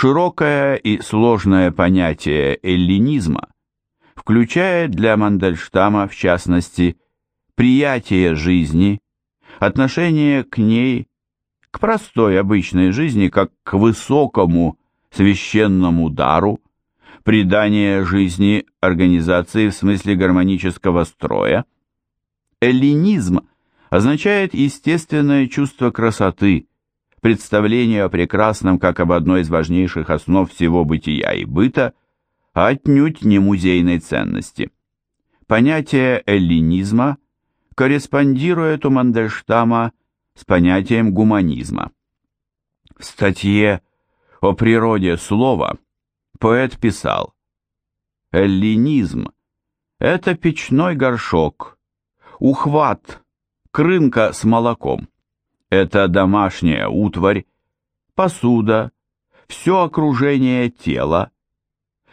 Широкое и сложное понятие эллинизма включает для Мандельштама, в частности, приятие жизни, отношение к ней, к простой обычной жизни, как к высокому священному дару, придание жизни организации в смысле гармонического строя. Эллинизм означает естественное чувство красоты, представление о прекрасном как об одной из важнейших основ всего бытия и быта, а отнюдь не музейной ценности. Понятие эллинизма корреспондирует у Мандельштама с понятием гуманизма. В статье о природе слова поэт писал «Эллинизм – это печной горшок, ухват, крынка с молоком. Это домашняя утварь, посуда, все окружение тела.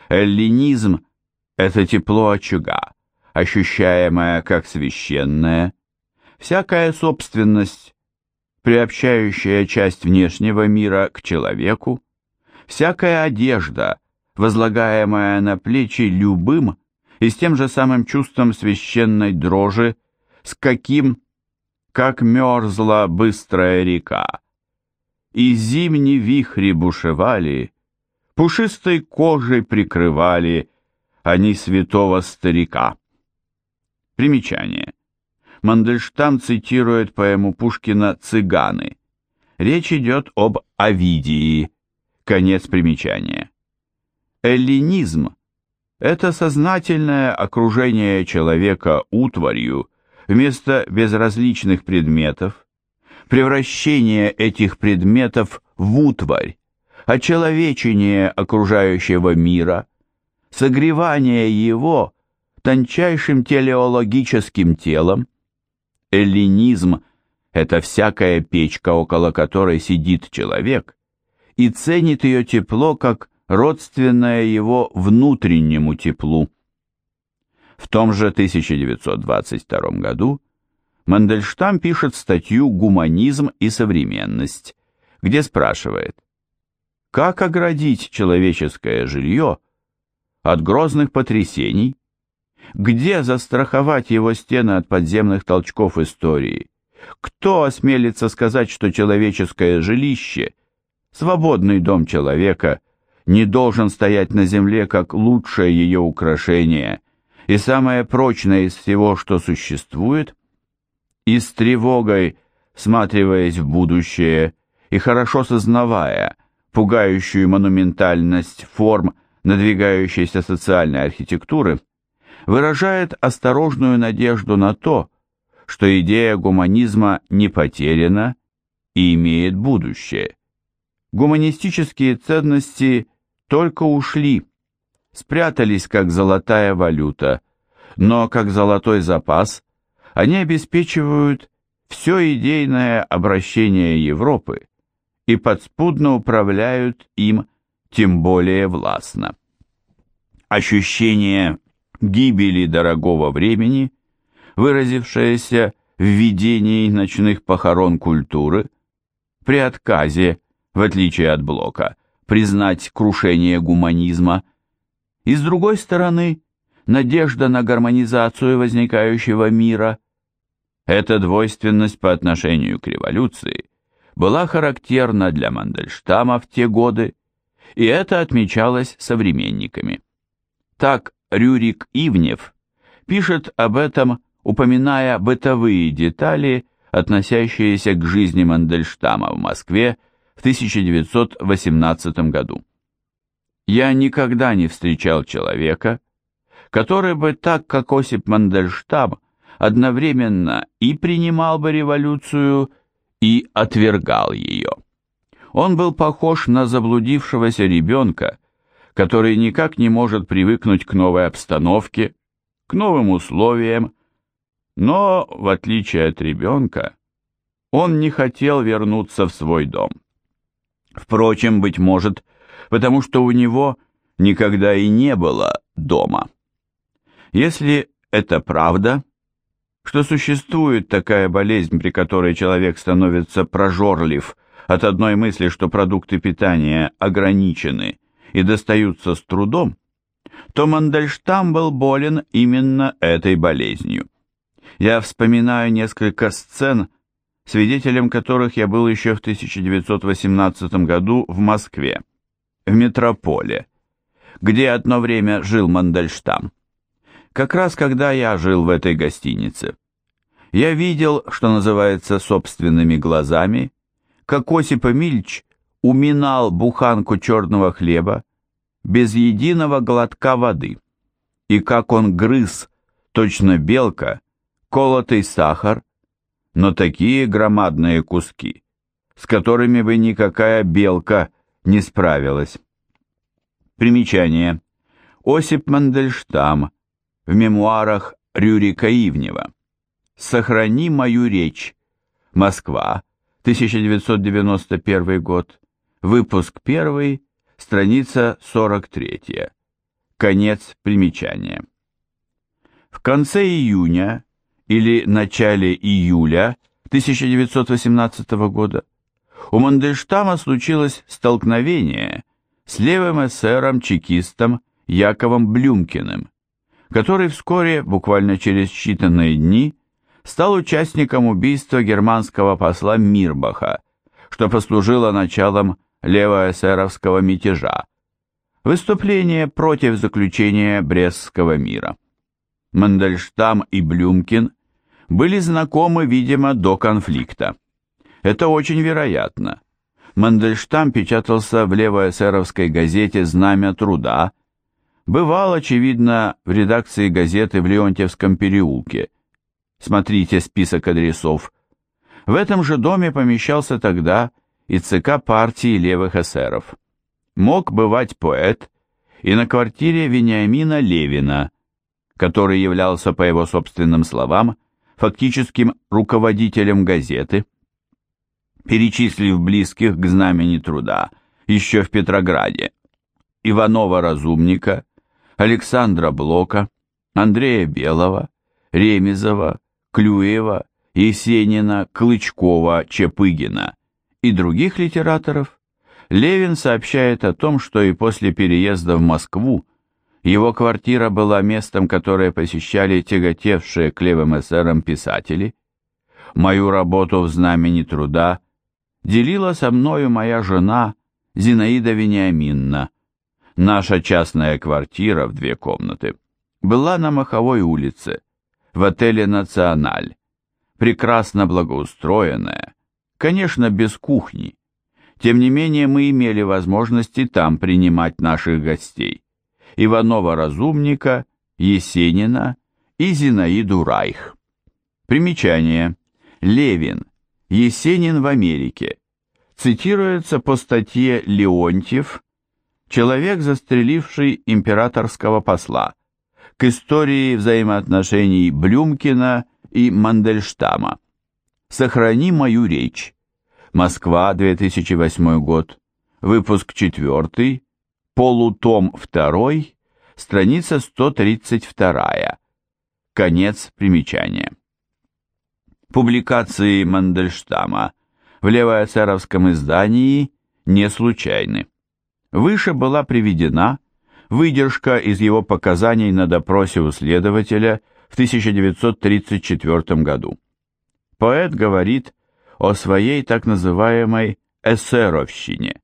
Эллинизм – это тепло очага, ощущаемое как священное, всякая собственность, приобщающая часть внешнего мира к человеку, всякая одежда, возлагаемая на плечи любым и с тем же самым чувством священной дрожи, с каким как мерзла быстрая река. И зимние вихри бушевали, пушистой кожей прикрывали они святого старика. Примечание. Мандельштам цитирует поэму Пушкина «Цыганы». Речь идет об Овидии. Конец примечания. Эллинизм – это сознательное окружение человека утварью, вместо безразличных предметов, превращение этих предметов в утварь, очеловечение окружающего мира, согревание его тончайшим телеологическим телом. Эллинизм – это всякая печка, около которой сидит человек, и ценит ее тепло как родственное его внутреннему теплу. В том же 1922 году Мандельштам пишет статью «Гуманизм и современность», где спрашивает, как оградить человеческое жилье от грозных потрясений, где застраховать его стены от подземных толчков истории, кто осмелится сказать, что человеческое жилище, свободный дом человека, не должен стоять на земле как лучшее ее украшение – и самое прочное из всего, что существует, и с тревогой, всматриваясь в будущее и хорошо сознавая пугающую монументальность форм надвигающейся социальной архитектуры, выражает осторожную надежду на то, что идея гуманизма не потеряна и имеет будущее. Гуманистические ценности только ушли, спрятались как золотая валюта, но как золотой запас они обеспечивают все идейное обращение Европы и подспудно управляют им тем более властно. Ощущение гибели дорогого времени, выразившееся в видении ночных похорон культуры, при отказе, в отличие от Блока, признать крушение гуманизма – и с другой стороны, надежда на гармонизацию возникающего мира. Эта двойственность по отношению к революции была характерна для Мандельштама в те годы, и это отмечалось современниками. Так Рюрик Ивнев пишет об этом, упоминая бытовые детали, относящиеся к жизни Мандельштама в Москве в 1918 году. Я никогда не встречал человека, который бы так, как Осип Мандельштам, одновременно и принимал бы революцию, и отвергал ее. Он был похож на заблудившегося ребенка, который никак не может привыкнуть к новой обстановке, к новым условиям, но, в отличие от ребенка, он не хотел вернуться в свой дом. Впрочем, быть может, потому что у него никогда и не было дома. Если это правда, что существует такая болезнь, при которой человек становится прожорлив от одной мысли, что продукты питания ограничены и достаются с трудом, то Мандельштам был болен именно этой болезнью. Я вспоминаю несколько сцен, свидетелем которых я был еще в 1918 году в Москве, в метрополе, где одно время жил Мандельштам. Как раз когда я жил в этой гостинице. Я видел, что называется, собственными глазами, как Осип Эмильч уминал буханку черного хлеба без единого глотка воды, и как он грыз, точно белка, колотый сахар, но такие громадные куски, с которыми бы никакая белка не справилась. Примечание. Осип Мандельштам в мемуарах Рюрика Ивнева. «Сохрани мою речь. Москва, 1991 год. Выпуск 1, страница 43. Конец примечания. В конце июня или начале июля 1918 года у Мандельштама случилось столкновение с левым эсером-чекистом Яковом Блюмкиным, который вскоре, буквально через считанные дни, стал участником убийства германского посла Мирбаха, что послужило началом левоэсеровского мятежа, выступление против заключения Брестского мира. Мандельштам и Блюмкин были знакомы, видимо, до конфликта. Это очень вероятно. Мандельштам печатался в левоэсеровской газете «Знамя труда», бывал, очевидно, в редакции газеты в Леонтьевском переулке. Смотрите список адресов. В этом же доме помещался тогда и ЦК партии левых эсеров. Мог бывать поэт и на квартире Вениамина Левина, который являлся, по его собственным словам, фактическим руководителем газеты, перечислив близких к знамени труда еще в Петрограде, Иванова-Разумника, Александра Блока, Андрея Белого, Ремезова, Клюева, Есенина, Клычкова, Чепыгина и других литераторов, Левин сообщает о том, что и после переезда в Москву его квартира была местом, которое посещали тяготевшие к левым эсерам писатели. Мою работу в знамени труда делила со мною моя жена Зинаида Вениаминна. Наша частная квартира в две комнаты была на Маховой улице, в отеле «Националь», прекрасно благоустроенная, конечно, без кухни. Тем не менее, мы имели возможности там принимать наших гостей. Иванова-Разумника, Есенина и Зинаиду Райх. Примечание. Левин. Есенин в Америке. Цитируется по статье Леонтьев «Человек, застреливший императорского посла» к истории взаимоотношений Блюмкина и Мандельштама. «Сохрани мою речь». Москва, 2008 год. Выпуск 4, полутом 2, страница 132. Конец примечания. Публикации Мандельштама в левоэсеровском издании не случайны. Выше была приведена выдержка из его показаний на допросе у следователя в 1934 году. Поэт говорит о своей так называемой эсеровщине.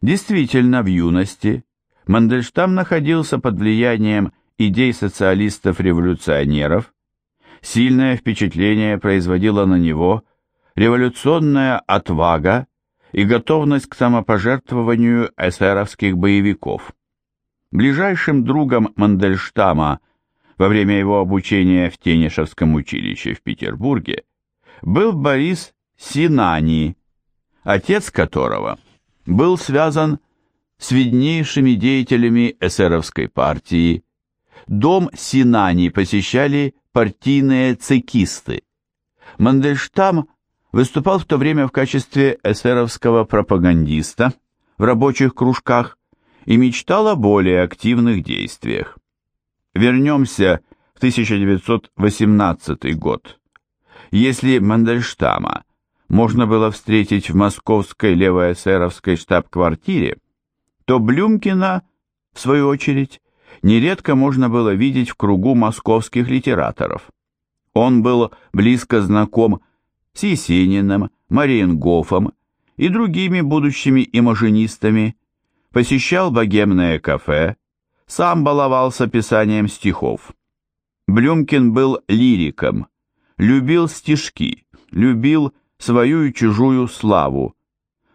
Действительно, в юности Мандельштам находился под влиянием идей социалистов-революционеров, сильное впечатление производила на него революционная отвага и готовность к самопожертвованию эсеровских боевиков. Ближайшим другом Мандельштама во время его обучения в Тенишевском училище в Петербурге был Борис Синани, отец которого – был связан с виднейшими деятелями эсеровской партии. Дом Синани посещали партийные цекисты. Мандельштам выступал в то время в качестве эсеровского пропагандиста в рабочих кружках и мечтал о более активных действиях. Вернемся в 1918 год. Если Мандельштама можно было встретить в московской левоэсеровской штаб-квартире, то Блюмкина, в свою очередь, нередко можно было видеть в кругу московских литераторов. Он был близко знаком с Есениным, Мариенгофом и другими будущими имажинистами, посещал богемное кафе, сам баловался писанием стихов. Блюмкин был лириком, любил стишки, любил свою и чужую славу,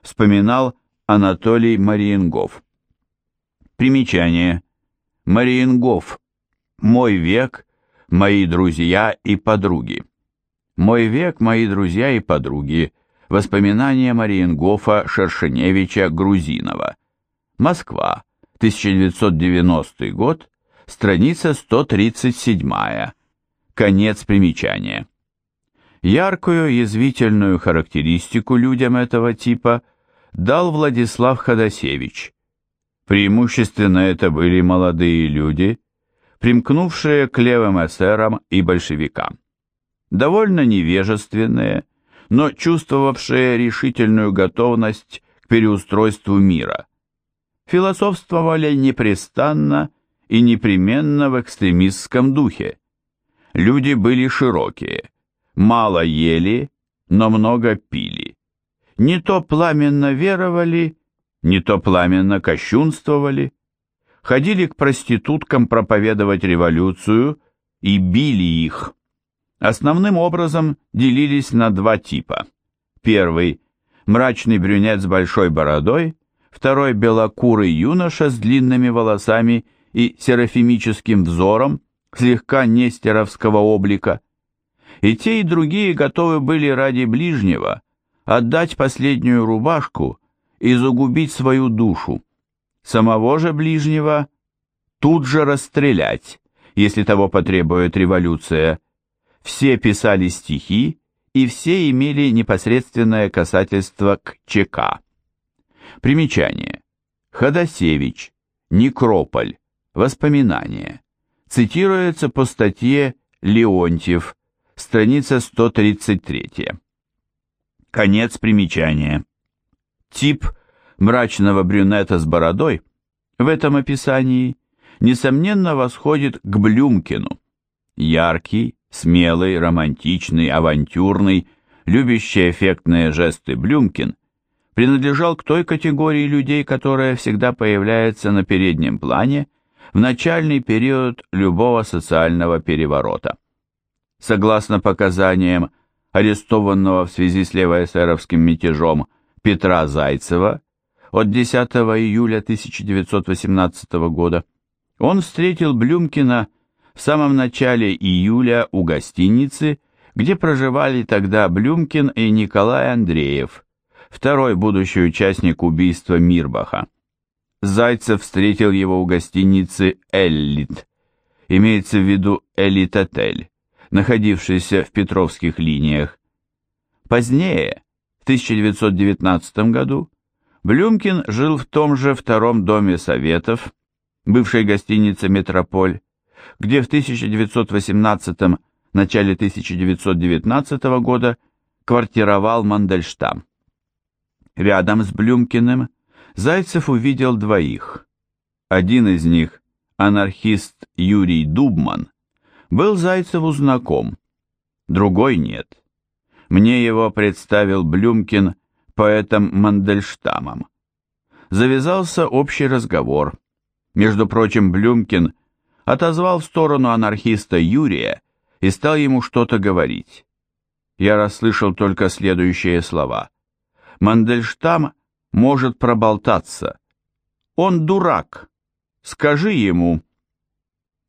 вспоминал Анатолий Мариенгоф. Примечание. Мариенгоф. Мой век, мои друзья и подруги. Мой век, мои друзья и подруги. Воспоминания Мариенгофа Шершеневича Грузинова. Москва, 1990 год, страница 137. Конец примечания. Яркую язвительную характеристику людям этого типа дал Владислав Ходосевич. Преимущественно это были молодые люди, примкнувшие к левым эсерам и большевикам. Довольно невежественные, но чувствовавшие решительную готовность к переустройству мира. Философствовали непрестанно и непременно в экстремистском духе. Люди были широкие, мало ели, но много пили. Не то пламенно веровали, не то пламенно кощунствовали, ходили к проституткам проповедовать революцию и били их. Основным образом делились на два типа. Первый – мрачный брюнет с большой бородой, второй – белокурый юноша с длинными волосами и серафимическим взором, слегка нестеровского облика. И те, и другие готовы были ради ближнего отдать последнюю рубашку и загубить свою душу. Самого же ближнего тут же расстрелять, если того потребует революция. Все писали стихи, и все имели непосредственное касательство к ЧК. Примечание. Ходосевич, Некрополь, Воспоминания. Цитируется по статье Леонтьев, страница 133. Конец примечания. Тип мрачного брюнета с бородой в этом описании, несомненно, восходит к Блюмкину. Яркий, смелый, романтичный, авантюрный, любящий эффектные жесты Блюмкин принадлежал к той категории людей, которая всегда появляется на переднем плане в начальный период любого социального переворота. Согласно показаниям арестованного в связи с левоэсеровским мятежом Петра Зайцева от 10 июля 1918 года, он встретил Блюмкина в самом начале июля у гостиницы, где проживали тогда Блюмкин и Николай Андреев, второй будущий участник убийства Мирбаха. Зайцев встретил его у гостиницы «Эллит», имеется в виду «Элит-отель», находившийся в Петровских линиях. Позднее, 1919 году, Блюмкин жил в том же втором доме Советов, бывшей гостинице «Метрополь», где в 1918 начале 1919 года квартировал Мандельштам. Рядом с Блюмкиным Зайцев увидел двоих. Один из них, анархист Юрий Дубман, был Зайцеву знаком, другой нет. Мне его представил Блюмкин поэтом Мандельштамом. Завязался общий разговор. Между прочим, Блюмкин отозвал в сторону анархиста Юрия и стал ему что-то говорить. Я расслышал только следующие слова. Мандельштам может проболтаться. Он дурак. Скажи ему.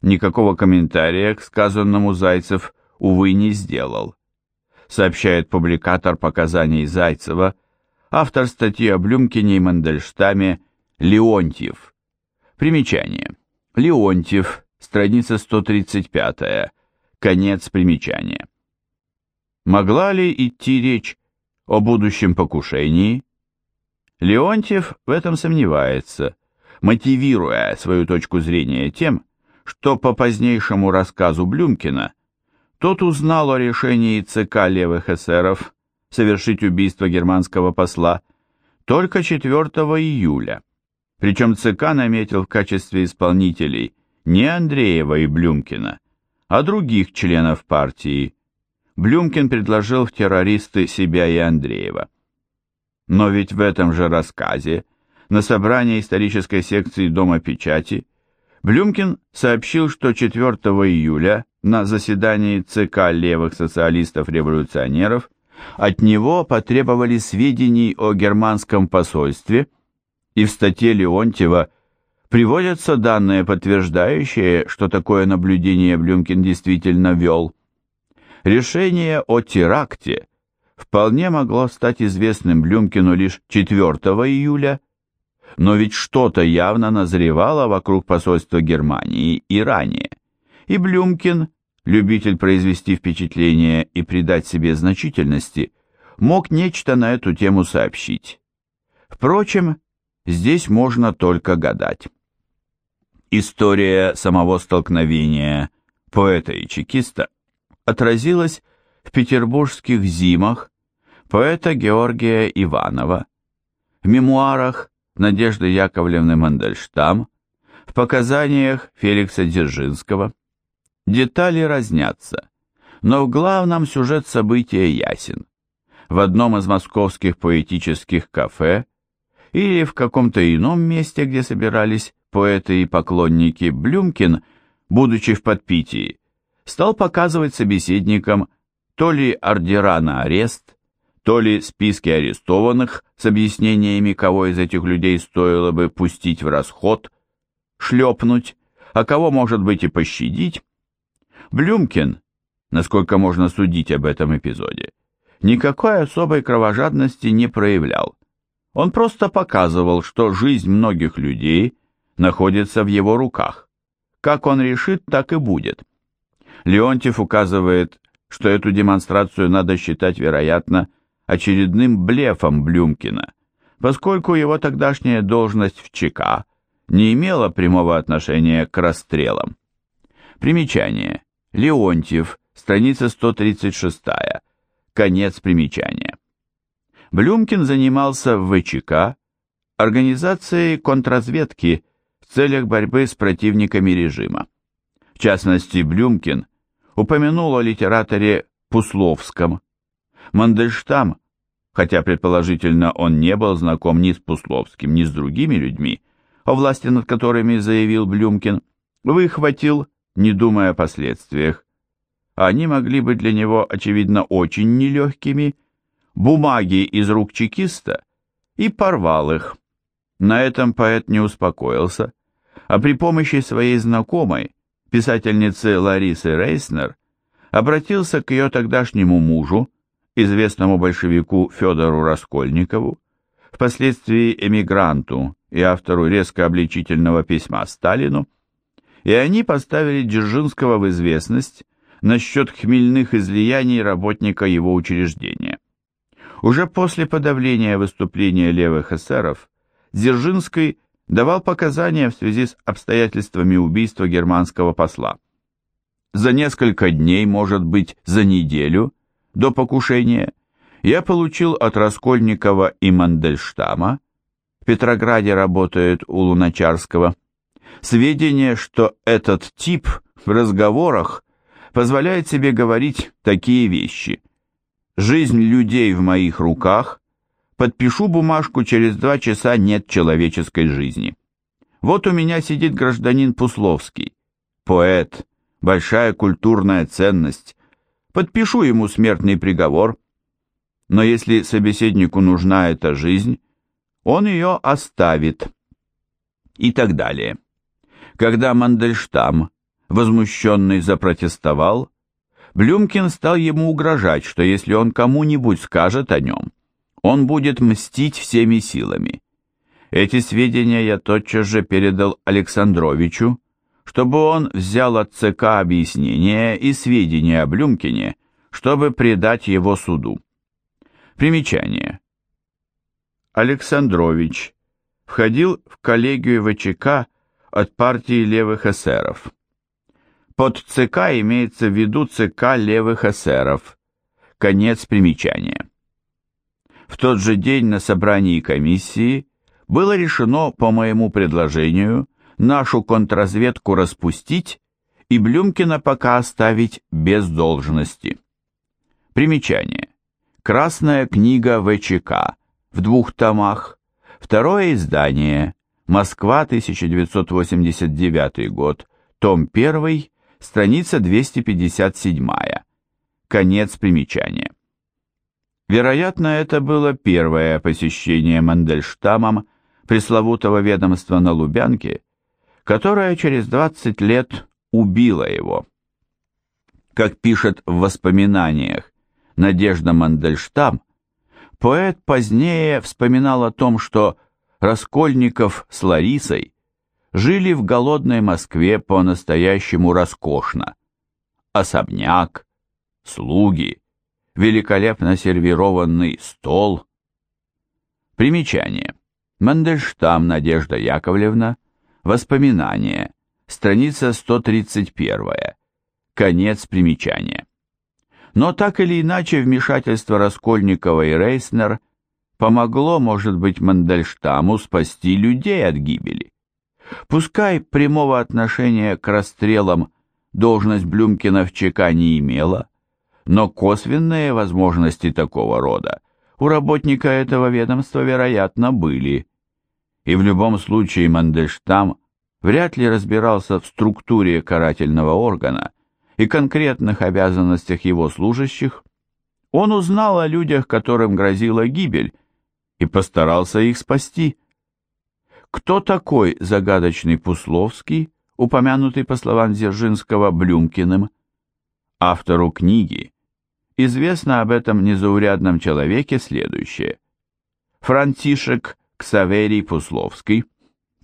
Никакого комментария к сказанному Зайцев, увы, не сделал. Сообщает публикатор показаний Зайцева, автор статьи о Блюмкине и Мандельштаме Леонтьев. Примечание. Леонтьев, страница 135, конец примечания. Могла ли идти речь о будущем покушении? Леонтьев в этом сомневается, мотивируя свою точку зрения тем, что по позднейшему рассказу Блюмкина тот узнал о решении ЦК левых эсеров совершить убийство германского посла только 4 июля. Причем ЦК наметил в качестве исполнителей не Андреева и Блюмкина, а других членов партии. Блюмкин предложил в террористы себя и Андреева. Но ведь в этом же рассказе, на собрании исторической секции Дома печати, Блюмкин сообщил, что 4 июля на заседании ЦК левых социалистов-революционеров от него потребовали сведений о германском посольстве, и в статье Леонтьева приводятся данные, подтверждающие, что такое наблюдение Блюмкин действительно вел. Решение о теракте вполне могло стать известным Блюмкину лишь 4 июля, но ведь что-то явно назревало вокруг посольства Германии и ранее, и Блюмкин любитель произвести впечатление и придать себе значительности, мог нечто на эту тему сообщить. Впрочем, здесь можно только гадать. История самого столкновения поэта и чекиста отразилась в петербургских зимах поэта Георгия Иванова, в мемуарах Надежды Яковлевны Мандельштам, в показаниях Феликса Дзержинского, Детали разнятся, но в главном сюжет события ясен. В одном из московских поэтических кафе или в каком-то ином месте, где собирались поэты и поклонники, Блюмкин, будучи в подпитии, стал показывать собеседникам то ли ордера на арест, то ли списки арестованных с объяснениями, кого из этих людей стоило бы пустить в расход, шлепнуть, а кого, может быть, и пощадить, Блюмкин, насколько можно судить об этом эпизоде, никакой особой кровожадности не проявлял. Он просто показывал, что жизнь многих людей находится в его руках. Как он решит, так и будет. Леонтьев указывает, что эту демонстрацию надо считать, вероятно, очередным блефом Блюмкина, поскольку его тогдашняя должность в ЧК не имела прямого отношения к расстрелам. Примечание. Леонтьев, страница 136, конец примечания. Блюмкин занимался в ВЧК организацией контрразведки в целях борьбы с противниками режима. В частности, Блюмкин упомянул о литераторе Пусловском. Мандельштам, хотя предположительно он не был знаком ни с Пусловским, ни с другими людьми, о власти над которыми заявил Блюмкин, выхватил не думая о последствиях. Они могли быть для него, очевидно, очень нелегкими, бумаги из рук чекиста, и порвал их. На этом поэт не успокоился, а при помощи своей знакомой, писательницы Ларисы Рейснер, обратился к ее тогдашнему мужу, известному большевику Федору Раскольникову, впоследствии эмигранту и автору резко обличительного письма Сталину, и они поставили Дзержинского в известность насчет хмельных излияний работника его учреждения. Уже после подавления выступления левых эсеров Дзержинский давал показания в связи с обстоятельствами убийства германского посла. За несколько дней, может быть, за неделю до покушения, я получил от Раскольникова и Мандельштама, в Петрограде работает у Луначарского, сведения, что этот тип в разговорах позволяет себе говорить такие вещи. «Жизнь людей в моих руках», «Подпишу бумажку, через два часа нет человеческой жизни». Вот у меня сидит гражданин Пусловский, поэт, большая культурная ценность. Подпишу ему смертный приговор. Но если собеседнику нужна эта жизнь, он ее оставит. И так далее. Когда Мандельштам, возмущенный, запротестовал, Блюмкин стал ему угрожать, что если он кому-нибудь скажет о нем, он будет мстить всеми силами. Эти сведения я тотчас же передал Александровичу, чтобы он взял от ЦК объяснения и сведения о Блюмкине, чтобы предать его суду. Примечание. Александрович входил в коллегию ВЧК от партии левых эсеров. Под ЦК имеется в виду ЦК левых эсеров. Конец примечания. В тот же день на собрании комиссии было решено по моему предложению нашу контрразведку распустить и Блюмкина пока оставить без должности. Примечание. Красная книга ВЧК в двух томах, второе издание, Москва, 1989 год, том 1, страница 257. Конец примечания. Вероятно, это было первое посещение Мандельштамом пресловутого ведомства на Лубянке, которое через 20 лет убило его. Как пишет в воспоминаниях Надежда Мандельштам, поэт позднее вспоминал о том, что Раскольников с Ларисой жили в голодной Москве по-настоящему роскошно. Особняк, слуги, великолепно сервированный стол. Примечание. Мандельштам Надежда Яковлевна. Воспоминания. Страница 131. Конец примечания. Но так или иначе вмешательство Раскольникова и Рейснер помогло, может быть, Мандельштаму спасти людей от гибели. Пускай прямого отношения к расстрелам должность Блюмкина в ЧК не имела, но косвенные возможности такого рода у работника этого ведомства, вероятно, были. И в любом случае Мандельштам вряд ли разбирался в структуре карательного органа и конкретных обязанностях его служащих. Он узнал о людях, которым грозила гибель, и постарался их спасти. Кто такой загадочный Пусловский, упомянутый, по словам Дзержинского, Блюмкиным? Автору книги известно об этом незаурядном человеке следующее. Франтишек Ксаверий Пусловский,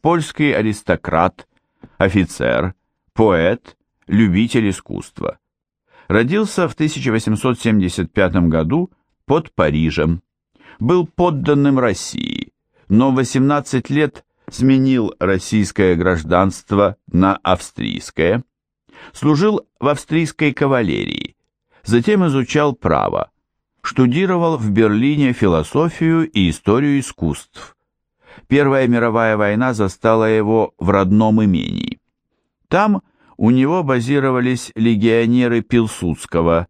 польский аристократ, офицер, поэт, любитель искусства. Родился в 1875 году под Парижем. Был подданным России, но в 18 лет сменил российское гражданство на австрийское, служил в австрийской кавалерии, затем изучал право, штудировал в Берлине философию и историю искусств. Первая мировая война застала его в родном имении. Там у него базировались легионеры Пилсудского,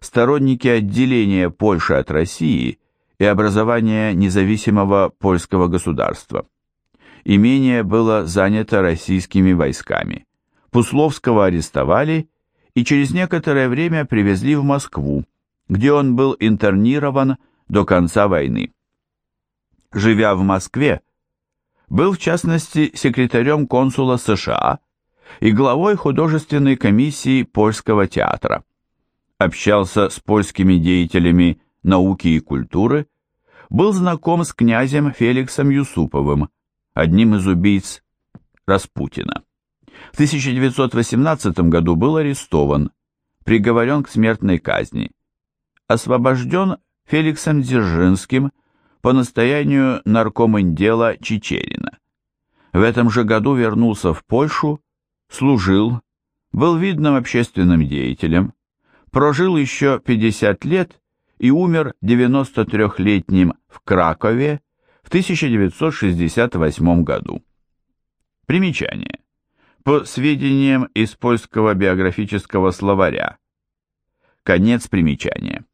сторонники отделения Польши от России и образования независимого польского государства. Имение было занято российскими войсками. Пусловского арестовали и через некоторое время привезли в Москву, где он был интернирован до конца войны. Живя в Москве, был в частности секретарем консула США и главой художественной комиссии Польского театра. Общался с польскими деятелями науки и культуры, был знаком с князем Феликсом Юсуповым, одним из убийц Распутина. В 1918 году был арестован, приговорен к смертной казни. Освобожден Феликсом Дзержинским по настоянию наркоминдела Чечерина. В этом же году вернулся в Польшу, служил, был видным общественным деятелем, прожил еще 50 лет и умер 93-летним в Кракове в 1968 году. Примечание. По сведениям из польского биографического словаря. Конец примечания.